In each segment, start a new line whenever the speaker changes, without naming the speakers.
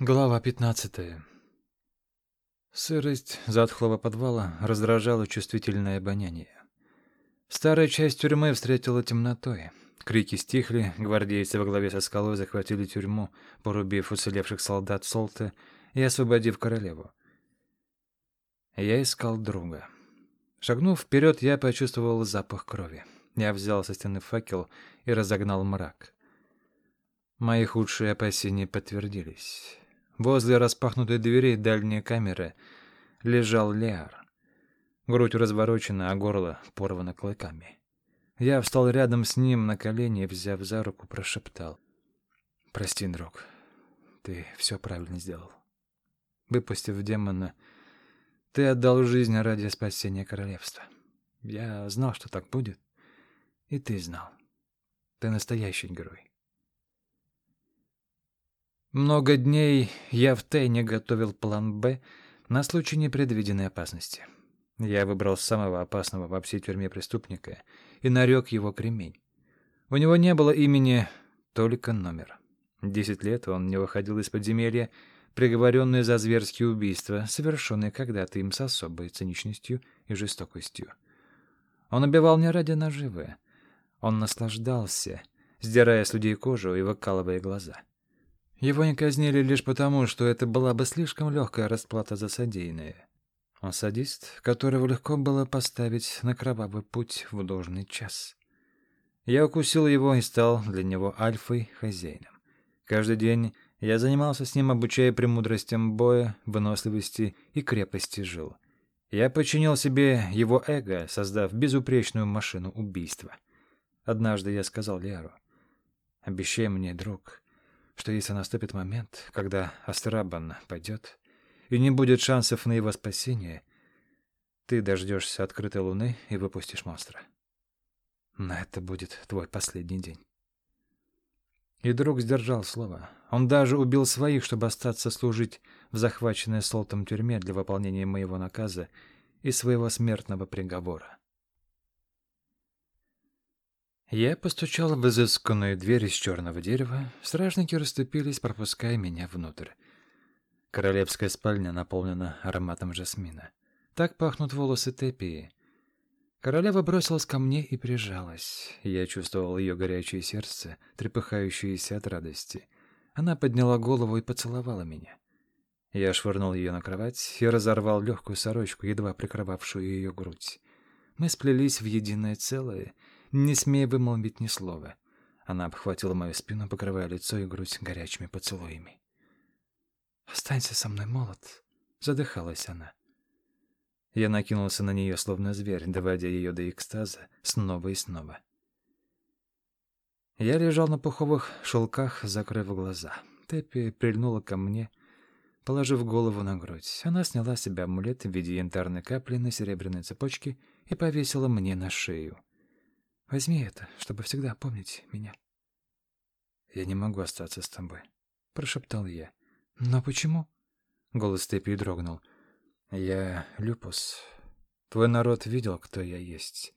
Глава 15. Сырость затхлого подвала раздражала чувствительное обоняние. Старая часть тюрьмы встретила темнотой. Крики стихли, гвардейцы во главе со скалой захватили тюрьму, порубив уцелевших солдат Солта и освободив королеву. Я искал друга. Шагнув вперед, я почувствовал запах крови. Я взял со стены факел и разогнал мрак. Мои худшие опасения подтвердились. Возле распахнутой двери дальней камеры лежал Леар. Грудь разворочена, а горло порвано клыками. Я встал рядом с ним на колени и, взяв за руку, прошептал. «Прости, друг, ты все правильно сделал. Выпустив демона, ты отдал жизнь ради спасения королевства. Я знал, что так будет, и ты знал. Ты настоящий герой. Много дней я в тайне готовил план «Б» на случай непредвиденной опасности. Я выбрал самого опасного во всей тюрьме преступника и нарек его кремень. У него не было имени, только номер. Десять лет он не выходил из подземелья, приговоренный за зверские убийства, совершенные когда-то им с особой циничностью и жестокостью. Он убивал не ради наживы. Он наслаждался, сдирая с людей кожу и выкалывая глаза. Его не казнили лишь потому, что это была бы слишком легкая расплата за содеянное. Он садист, которого легко было поставить на кровавый путь в должный час. Я укусил его и стал для него альфой хозяином. Каждый день я занимался с ним, обучая премудростям боя, выносливости и крепости жил. Я подчинил себе его эго, создав безупречную машину убийства. Однажды я сказал Леру, «Обещай мне, друг, что если наступит момент, когда Астрабан пойдет, и не будет шансов на его спасение, ты дождешься открытой луны и выпустишь монстра. Но это будет твой последний день. И друг сдержал слово. Он даже убил своих, чтобы остаться служить в захваченной Солтом тюрьме для выполнения моего наказа и своего смертного приговора. Я постучал в изысканную дверь из черного дерева. Стражники расступились, пропуская меня внутрь. Королевская спальня наполнена ароматом жасмина. Так пахнут волосы Тепии. Королева бросилась ко мне и прижалась. Я чувствовал ее горячее сердце, трепыхающееся от радости. Она подняла голову и поцеловала меня. Я швырнул ее на кровать и разорвал легкую сорочку, едва прикрывавшую ее грудь. Мы сплелись в единое целое — не смея вымолвить ни слова. Она обхватила мою спину, покрывая лицо и грудь горячими поцелуями. «Останься со мной, молод!» — задыхалась она. Я накинулся на нее, словно зверь, доводя ее до экстаза снова и снова. Я лежал на пуховых шелках, закрыв глаза. Теппи прильнула ко мне, положив голову на грудь. Она сняла с себя амулет в виде янтарной капли на серебряной цепочке и повесила мне на шею. Возьми это, чтобы всегда помнить меня. Я не могу остаться с тобой, прошептал я. Но почему? Голос Тепи дрогнул. Я Люпус. Твой народ видел, кто я есть.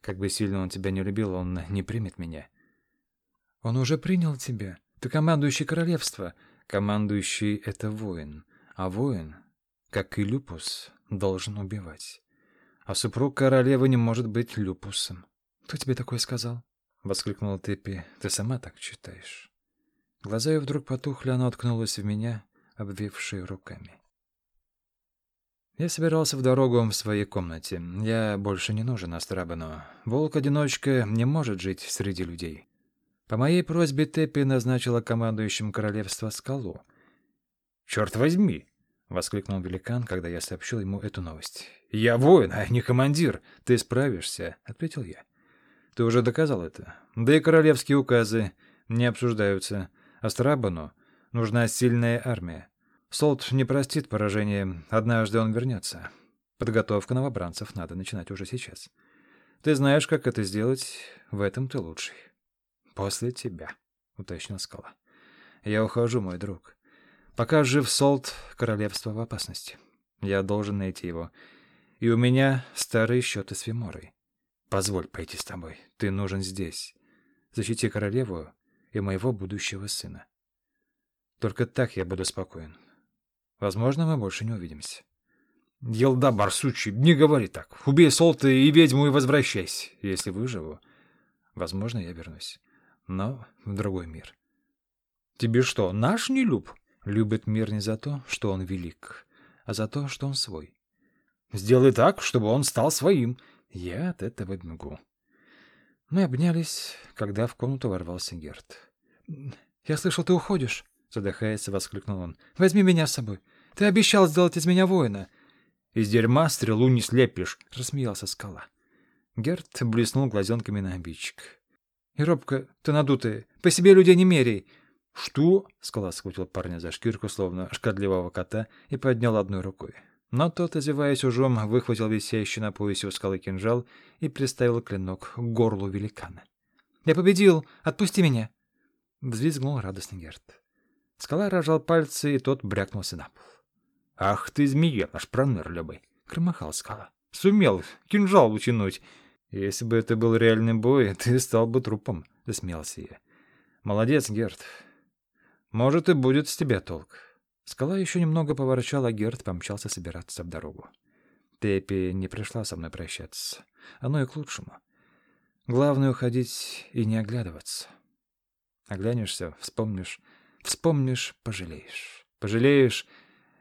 Как бы сильно он тебя не любил, он не примет меня. Он уже принял тебя. Ты командующий королевства. Командующий — это воин. А воин, как и Люпус, должен убивать. А супруг королевы не может быть Люпусом. «Кто тебе такое сказал?» — воскликнула Теппи. «Ты сама так читаешь». Глаза ее вдруг потухли, она уткнулась в меня, обвившие руками. Я собирался в дорогу в своей комнате. Я больше не нужен Астрабану. Волк-одиночка не может жить среди людей. По моей просьбе Теппи назначила командующим королевства скалу. «Черт возьми!» — воскликнул великан, когда я сообщил ему эту новость. «Я воин, а не командир. Ты справишься», — ответил я. Ты уже доказал это. Да и королевские указы не обсуждаются. Астрабану нужна сильная армия. Солт не простит поражение. Однажды он вернется. Подготовка новобранцев надо начинать уже сейчас. Ты знаешь, как это сделать. В этом ты лучший. После тебя, уточнил скала. Я ухожу, мой друг. Пока жив Солт, королевство в опасности. Я должен найти его. И у меня старые счеты с Фиморой. Позволь пойти с тобой. Ты нужен здесь. Защити королеву и моего будущего сына. Только так я буду спокоен. Возможно, мы больше не увидимся. Елда Барсучи, не говори так. Убей Солта и ведьму и возвращайся. Если выживу, возможно, я вернусь. Но в другой мир. Тебе что, наш не люб? Любит мир не за то, что он велик, а за то, что он свой. Сделай так, чтобы он стал своим. Я от этого бегу. Мы обнялись, когда в комнату ворвался Герт. «Я слышал, ты уходишь», — задыхаясь, воскликнул он. «Возьми меня с собой. Ты обещал сделать из меня воина». «Из дерьма стрелу не слепишь», — рассмеялся скала. Герт блеснул глазенками на обидчик. «И ты надутая, по себе людей не меряй». «Что?» — скала схватил парня за шкирку, словно шкодливого кота, и поднял одной рукой. Но тот, озеваясь ужом, выхватил висящий на поясе у скалы кинжал и приставил клинок к горлу великана. «Я победил! Отпусти меня!» Взвизгнул радостный Герт. Скала рожал пальцы, и тот брякнулся на пол. «Ах ты, змея, наш пронырливый!» — кромахал скала. «Сумел кинжал утянуть!» «Если бы это был реальный бой, ты стал бы трупом», — засмеялся я. «Молодец, Герт. Может, и будет с тебя толк». Скала еще немного поворчал, а Герд помчался собираться в дорогу. Тепи не пришла со мной прощаться. Оно и к лучшему. Главное — уходить и не оглядываться. Оглянешься, вспомнишь, вспомнишь — пожалеешь. Пожалеешь,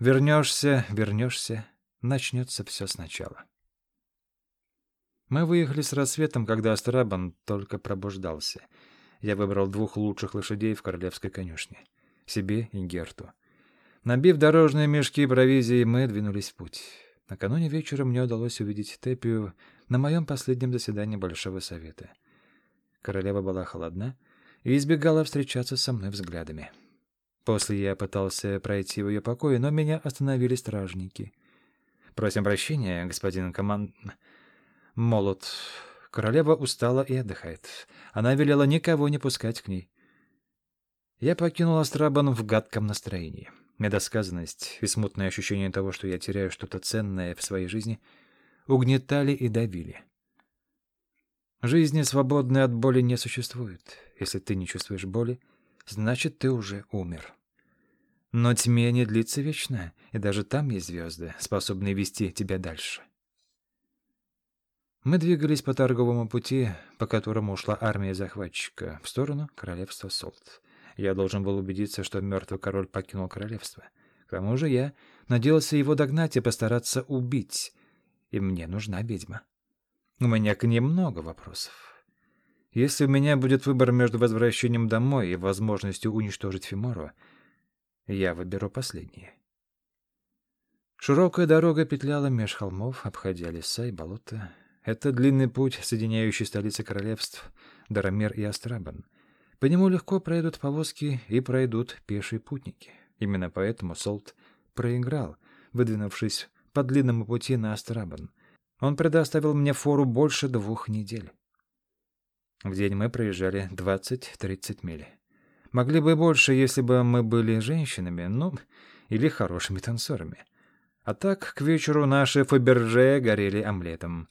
вернешься, вернешься, начнется все сначала. Мы выехали с рассветом, когда Астрабан только пробуждался. Я выбрал двух лучших лошадей в королевской конюшне. Себе и Герту. Набив дорожные мешки провизии, мы двинулись в путь. Накануне вечером мне удалось увидеть Тепию на моем последнем заседании Большого Совета. Королева была холодна и избегала встречаться со мной взглядами. После я пытался пройти в ее покое, но меня остановили стражники. «Просим прощения, господин команд...» «Молот. Королева устала и отдыхает. Она велела никого не пускать к ней». Я покинул Астрабан в гадком настроении. Недосказанность и смутное ощущение того, что я теряю что-то ценное в своей жизни, угнетали и давили. Жизни, свободной от боли, не существует. Если ты не чувствуешь боли, значит, ты уже умер. Но тьме не длится вечно, и даже там есть звезды, способные вести тебя дальше. Мы двигались по торговому пути, по которому ушла армия захватчика, в сторону королевства Солт. Я должен был убедиться, что мертвый король покинул королевство. К тому же я надеялся его догнать и постараться убить. И мне нужна ведьма. У меня к ней много вопросов. Если у меня будет выбор между возвращением домой и возможностью уничтожить Фимору, я выберу последнее. Широкая дорога петляла меж холмов, обходя леса и болота. Это длинный путь, соединяющий столицы королевств Дарамир и Астрабан. По нему легко пройдут повозки и пройдут пешие путники. Именно поэтому Солт проиграл, выдвинувшись по длинному пути на Астрабан. Он предоставил мне фору больше двух недель. В день мы проезжали 20-30 миль. Могли бы больше, если бы мы были женщинами, ну, или хорошими танцорами. А так, к вечеру наши Фаберже горели омлетом.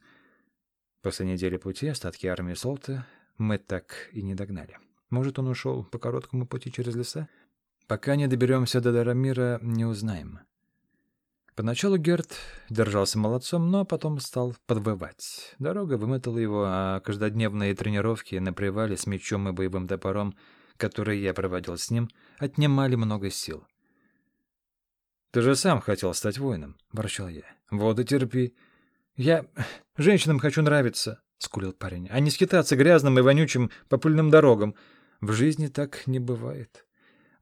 После недели пути остатки армии Солта мы так и не догнали. Может, он ушел по короткому пути через леса? Пока не доберемся до Дарамира, не узнаем. Поначалу Герт держался молодцом, но потом стал подвывать. Дорога вымотала его, а каждодневные тренировки на привале с мечом и боевым топором, которые я проводил с ним, отнимали много сил. «Ты же сам хотел стать воином», — ворчал я. «Вот и терпи». «Я женщинам хочу нравиться», — скулил парень, — «а не скитаться грязным и вонючим по пыльным дорогам. В жизни так не бывает.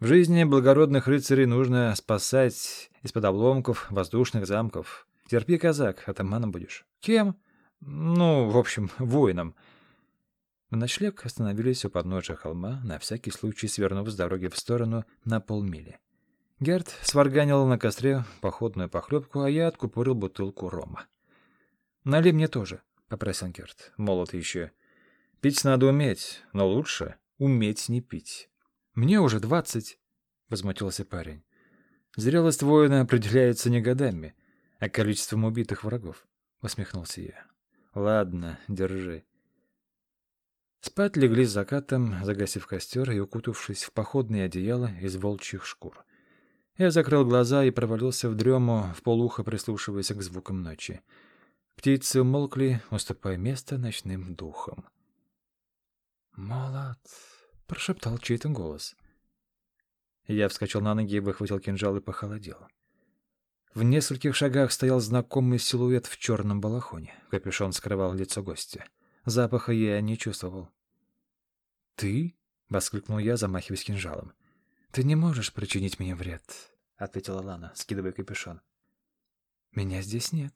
В жизни благородных рыцарей нужно спасать из-под обломков воздушных замков. Терпи, казак, атаманом будешь. Кем? Ну, в общем, воином. На ночлег остановились у подножия холма, на всякий случай свернув с дороги в сторону на полмили. Герд сварганил на костре походную похлебку, а я откупорил бутылку рома. «Налей мне тоже», — попросил Герд. Молод еще. «Пить надо уметь, но лучше уметь не пить. Мне уже двадцать, — возмутился парень. Зрелость воина определяется не годами, а количеством убитых врагов, — усмехнулся я. Ладно, держи. Спать легли с закатом, загасив костер и укутавшись в походные одеяла из волчьих шкур. Я закрыл глаза и провалился в дрему, в полухо прислушиваясь к звукам ночи. Птицы умолкли, уступая место ночным духам. «Молод!» — прошептал чей-то голос. Я вскочил на ноги, выхватил кинжал и похолодел. В нескольких шагах стоял знакомый силуэт в черном балахоне. Капюшон скрывал лицо гостя. Запаха я не чувствовал. «Ты?» — воскликнул я, замахиваясь кинжалом. «Ты не можешь причинить мне вред», — ответила Лана, скидывая капюшон. «Меня здесь нет».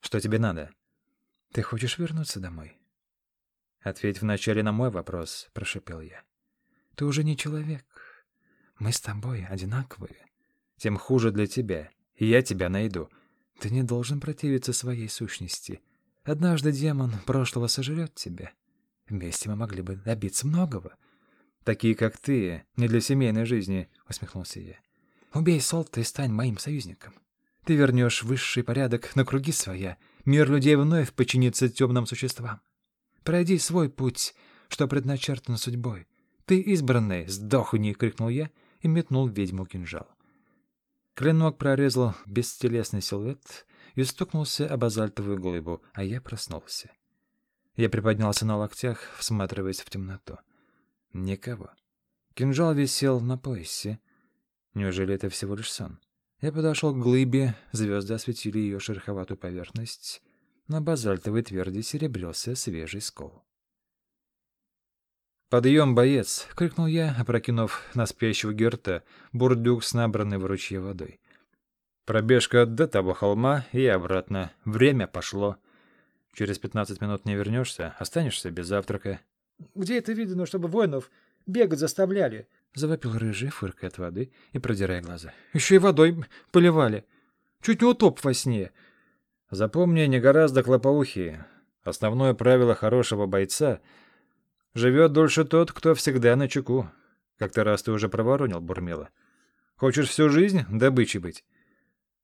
«Что тебе надо?» «Ты хочешь вернуться домой?» «Ответь вначале на мой вопрос», — прошепел я. «Ты уже не человек. Мы с тобой одинаковые. Тем хуже для тебя, и я тебя найду. Ты не должен противиться своей сущности. Однажды демон прошлого сожрет тебя. Вместе мы могли бы добиться многого. Такие, как ты, не для семейной жизни, — усмехнулся я. Убей Солта и стань моим союзником. Ты вернешь высший порядок на круги своя. Мир людей вновь подчинится темным существам. Пройди свой путь, что предначертано судьбой. Ты избранный, сдохни, — крикнул я и метнул ведьму кинжал. Клинок прорезал бестелесный силуэт, и стукнулся об базальтовую глыбу, а я проснулся. Я приподнялся на локтях, всматриваясь в темноту. Никого. Кинжал висел на поясе. Неужели это всего лишь сон? Я подошел к глыбе, звезды осветили ее шероховатую поверхность. На базальтовой тверди серебрился свежий скол. «Подъем, боец!» — крикнул я, опрокинув на спящего Герта бурдюк с набранной в ручье водой. Пробежка до того холма и обратно. Время пошло. Через пятнадцать минут не вернешься, останешься без завтрака.
— Где это видно, чтобы воинов бегать заставляли?
— завопил рыжий, фыркая от воды и продирая глаза. — Еще и водой поливали. Чуть не утоп во сне.
Запомни, не гораздо клопоухие. Основное правило хорошего бойца — живет дольше тот, кто всегда на чеку. Как-то раз ты уже проворонил, Бурмила. Хочешь всю жизнь добычей быть?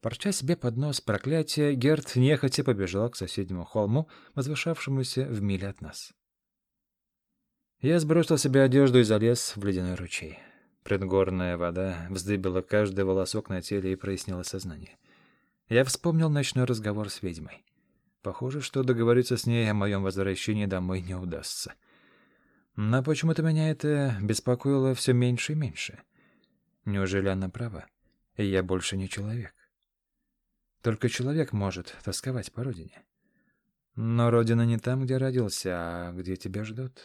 Порча себе под нос проклятия, Герт нехотя побежал к соседнему холму, возвышавшемуся в миле от нас. Я сбросил себе одежду и залез в ледяной ручей. Предгорная вода вздыбила каждый волосок на теле и прояснила сознание. Я вспомнил ночной разговор с ведьмой. Похоже, что договориться с ней о моем возвращении домой не удастся. Но почему-то меня это беспокоило все меньше и меньше. Неужели она права? И я больше не человек? Только человек может тосковать по родине. Но родина не там, где родился, а где тебя ждут.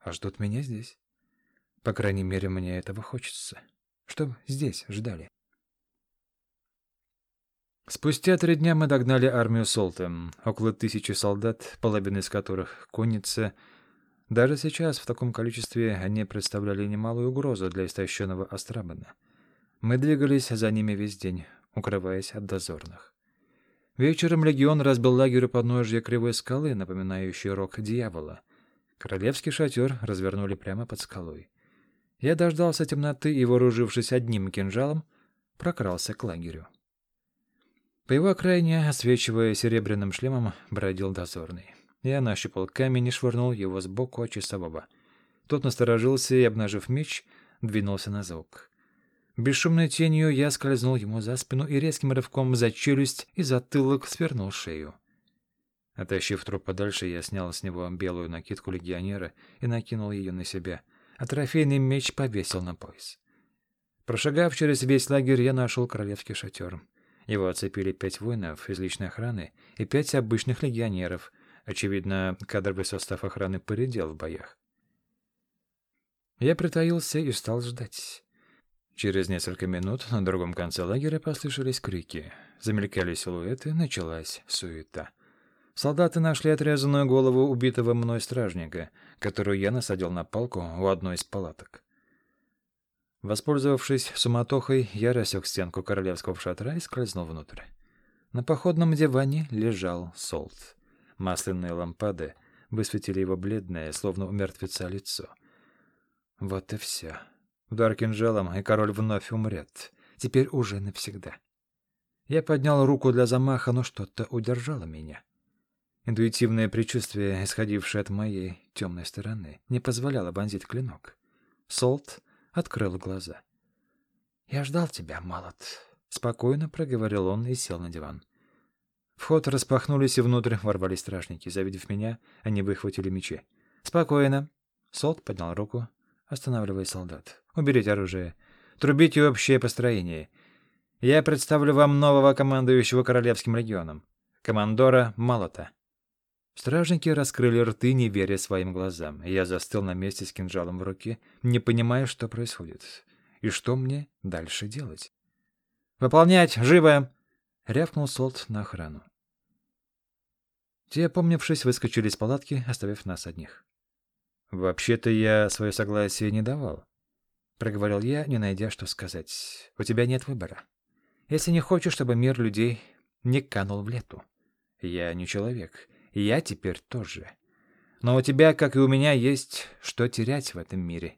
А ждут меня здесь. По крайней мере, мне этого хочется. Чтоб здесь ждали. Спустя три дня мы догнали армию Солта. Около тысячи солдат, половина из которых — конница. Даже сейчас в таком количестве они представляли немалую угрозу для истощенного Астрабана. Мы двигались за ними весь день, укрываясь от дозорных. Вечером легион разбил лагерь у подножья кривой скалы, напоминающей рог дьявола. Королевский шатер развернули прямо под скалой. Я дождался темноты и, вооружившись одним кинжалом, прокрался к лагерю. По его окраине, освечивая серебряным шлемом, бродил дозорный. Я нащупал камень и швырнул его сбоку от часового. Тот насторожился и, обнажив меч, двинулся на звук. Бесшумной тенью я скользнул ему за спину и резким рывком за челюсть и затылок свернул шею. Оттащив труп подальше, я снял с него белую накидку легионера и накинул ее на себя, а трофейный меч повесил на пояс. Прошагав через весь лагерь, я нашел королевский шатер. Его оцепили пять воинов из личной охраны и пять обычных легионеров. Очевидно, кадровый состав охраны поредел в боях. Я притаился и стал ждать. Через несколько минут на другом конце лагеря послышались крики. Замелькали силуэты, началась суета. Солдаты нашли отрезанную голову убитого мной стражника, которую я насадил на палку у одной из палаток. Воспользовавшись суматохой, я рассек стенку королевского шатра и скользнул внутрь. На походном диване лежал Солт. Масляные лампады высветили его бледное, словно у мертвеца лицо. Вот и все. Удар кинжалом, и король вновь умрет. Теперь уже навсегда. Я поднял руку для замаха, но что-то удержало меня. Интуитивное предчувствие, исходившее от моей темной стороны, не позволяло вонзить клинок. Солт открыл глаза. «Я ждал тебя, молот», — спокойно проговорил он и сел на диван. Вход распахнулись, и внутрь ворвались стражники. Завидев меня, они выхватили мечи. «Спокойно». Солт поднял руку, останавливая солдат. «Уберите оружие. Трубите общее построение. Я представлю вам нового командующего Королевским регионом, командора Малота». Стражники раскрыли рты, не веря своим глазам. Я застыл на месте с кинжалом в руке, не понимая, что происходит. И что мне дальше делать? «Выполнять! Живо!» — рявкнул Солт на охрану. Те, опомнившись, выскочили из палатки, оставив нас одних. «Вообще-то я свое согласие не давал», — проговорил я, не найдя, что сказать. «У тебя нет выбора. Если не хочешь, чтобы мир людей не канул в лету. Я не человек, я теперь тоже. Но у тебя, как и у меня, есть что терять в этом мире.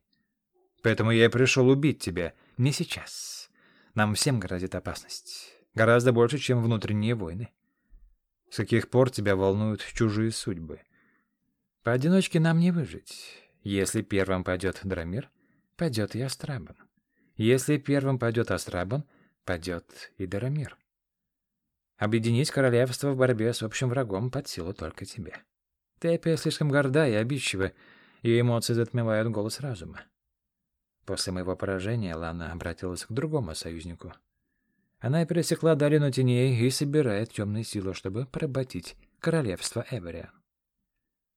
Поэтому я и пришел убить тебя. Не сейчас. Нам всем грозит опасность. Гораздо больше, чем внутренние войны. С каких пор тебя волнуют чужие судьбы? Поодиночке нам не выжить. Если первым пойдет Драмир, пойдет и Астрабан. Если первым пойдет Астрабан, пойдет и Дарамир. Объединить королевство в борьбе с общим врагом под силу только тебе. Опять слишком горда и обидчива, и эмоции затмевают голос разума. После моего поражения Лана обратилась к другому союзнику. Она пересекла долину теней и собирает темные силы, чтобы поработить королевство Эвериан.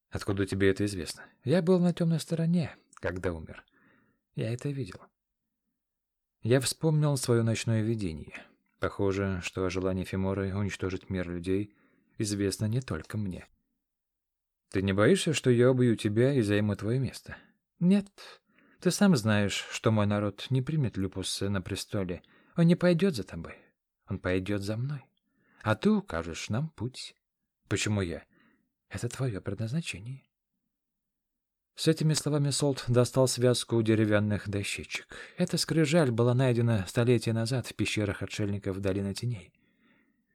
Откуда тебе это известно? Я был на темной стороне, когда умер. Я это видел. Я вспомнил свое ночное видение — Похоже, что о желании Фиморы уничтожить мир людей известно не только мне. Ты не боишься, что я убью тебя и займу твое место? Нет. Ты сам знаешь, что мой народ не примет Люпуса на престоле. Он не пойдет за тобой. Он пойдет за мной. А ты укажешь нам путь. Почему я? Это твое предназначение. С этими словами Солт достал связку деревянных дощечек. Эта скрижаль была найдена столетия назад в пещерах отшельников Долины Теней.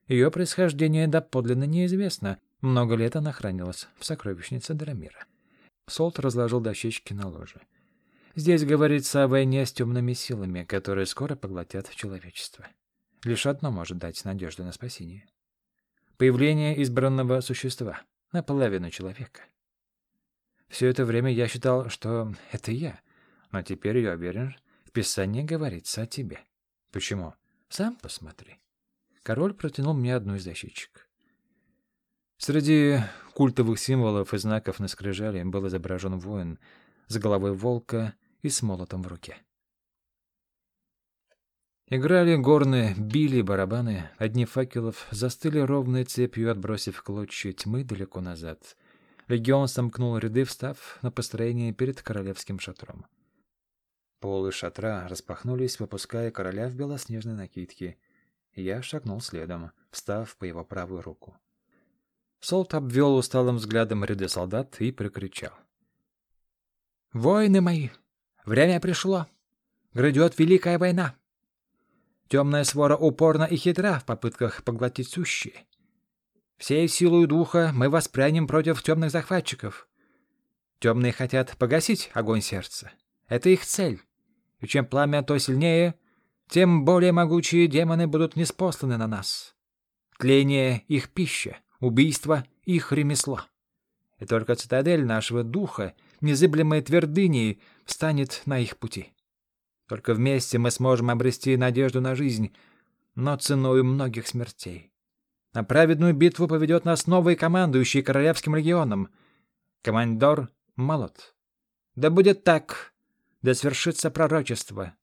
Ее происхождение доподлинно неизвестно. Много лет она хранилась в сокровищнице Драмира. Солт разложил дощечки на ложе. Здесь говорится о войне с темными силами, которые скоро поглотят человечество. Лишь одно может дать надежду на спасение. Появление избранного существа, наполовину человека. Все это время я считал, что это я, но теперь я уверен, в Писании говорится о тебе. Почему? Сам посмотри. Король протянул мне одну из дощечек. Среди культовых символов и знаков на скрижале был изображен воин с головой волка и с молотом в руке. Играли горны, били барабаны, одни факелов застыли ровной цепью, отбросив клочья тьмы далеко назад. Легион сомкнул ряды, встав на построение перед королевским шатром. Полы шатра распахнулись, выпуская короля в белоснежной накидке. Я шагнул следом, встав по его правую руку. Солт обвел усталым взглядом ряды солдат и прикричал. «Воины мои! Время пришло! Грядет великая война! Темная свора упорна и хитра в попытках поглотить сущие. Всей силой духа мы воспрянем против темных захватчиков. Темные хотят погасить огонь сердца. Это их цель. И чем пламя то сильнее, тем более могучие демоны будут неспосланы на нас. Тление — их пища, убийство — их ремесло. И только цитадель нашего духа, незыблемой твердыней, встанет на их пути. Только вместе мы сможем обрести надежду на жизнь, но ценой многих смертей. На праведную битву поведет нас новый командующий Королевским регионом, командор Молот. Да будет так, да свершится пророчество.